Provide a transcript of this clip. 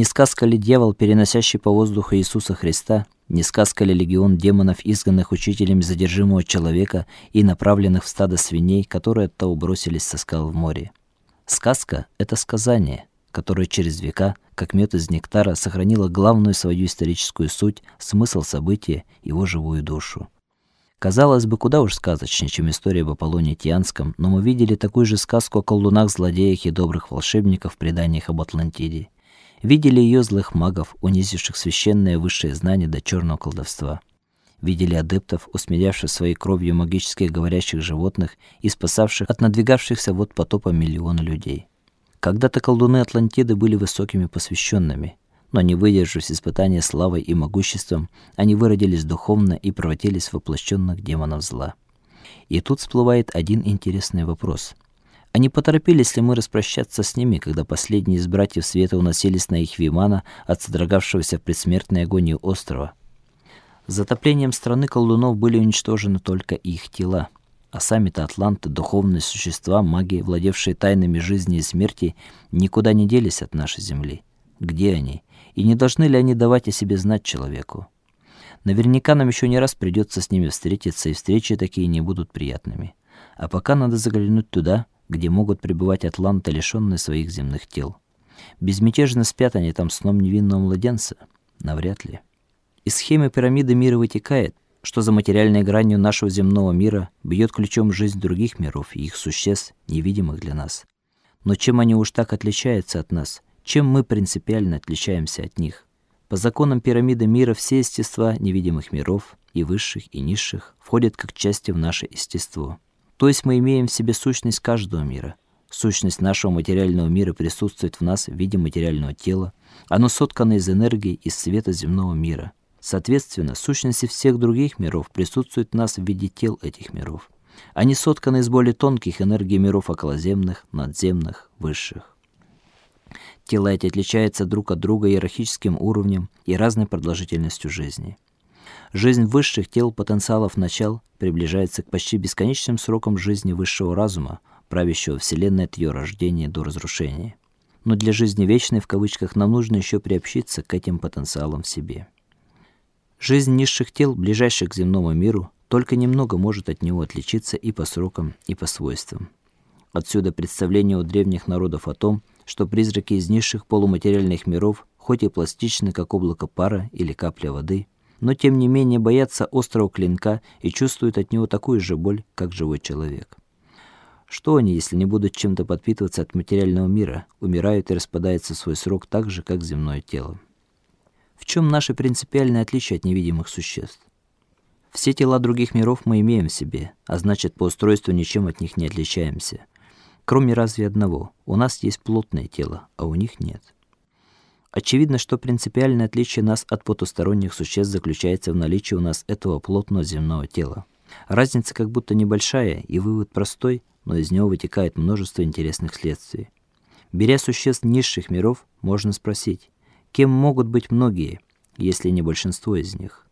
Не сказка ли дьявол, переносящий по воздуху Иисуса Христа, не сказка ли легион демонов, изгнанных учителем задержимого человека и направленных в стадо свиней, которые оттого бросились со скал в море. Сказка это сказание, которое через века, как мед из нектара, сохранило главную свою историческую суть, смысл события, его живую душу. Казалось бы, куда уж сказочнее, чем история об Аполлоне Тианском, но мы видели такую же сказку о колдунах, злодеях и добрых волшебниках в преданиях об Атлантиде. Видели ее злых магов, унизивших священное высшее знание до черного колдовства. Видели адептов, усмирявших своей кровью магических говорящих животных и спасавших от надвигавшихся вот потопа миллиона людей. Когда-то колдуны Атлантиды были высокими посвященными, но не выдержав испытания славой и могуществом, они выродились духовно и превратились в воплощенных демонов зла. И тут всплывает один интересный вопрос. А не поторопились ли мы распрощаться с ними, когда последние из братьев света уносились на их вимана от содрогавшегося в предсмертной агонии острова? С затоплением страны колдунов были уничтожены только их тела, а сами-то атланты, духовные существа, маги, владевшие тайнами жизни и смерти, никуда не делись от нашей земли. Где они? И не должны ли они давать о себе знать человеку? Наверняка нам еще не раз придется с ними встретиться, и встречи такие не будут приятными. А пока надо заглянуть туда, где могут пребывать атланты, лишенные своих земных тел. Безмятежно спят они там сном невинного младенца? Навряд ли. Из схемы пирамиды мира вытекает, что за материальной гранью нашего земного мира бьет ключом жизнь других миров и их существ, невидимых для нас. Но чем они уж так отличаются от нас? Чем мы принципиально отличаемся от них? По законам пирамиды мира все естества невидимых миров, и высших, и низших, входят как части в наше естество. То есть мы имеем в себе сущность каждого мира. Сущность нашего материального мира присутствует в нас в виде материального тела. Оно соткано из энергии и света земного мира. Соответственно, сущности всех других миров присутствуют в нас в виде тел этих миров. Они сотканы из более тонких энергий миров околоземных, надземных, высших. Тела эти отличаются друг от друга иерархическим уровнем и разной продолжительностью жизни. Жизнь высших тел потенциалов начал приближается к почти бесконечным срокам жизни высшего разума, правящего вселенной от ее рождения до разрушения. Но для жизни вечной в кавычках нам нужно еще приобщиться к этим потенциалам в себе. Жизнь низших тел, ближайших к земному миру, только немного может от него отличиться и по срокам, и по свойствам. Отсюда представление у древних народов о том, что призраки из низших полуматериальных миров, хоть и пластичны, как облако пара или капля воды, но тем не менее боятся острого клинка и чувствуют от него такую же боль, как живой человек. Что они, если не будут чем-то подпитываться от материального мира, умирают и распадаются в свой срок так же, как земное тело? В чем наше принципиальное отличие от невидимых существ? Все тела других миров мы имеем в себе, а значит, по устройству ничем от них не отличаемся. Кроме разве одного: у нас есть плотное тело, а у них нет. Очевидно, что принципиальное отличие нас от потусторонних существ заключается в наличии у нас этого плотного земного тела. Разница как будто небольшая, и вывод простой, но из него вытекает множество интересных следствий. Беря существ низших миров, можно спросить: кем могут быть многие, если не большинство из них?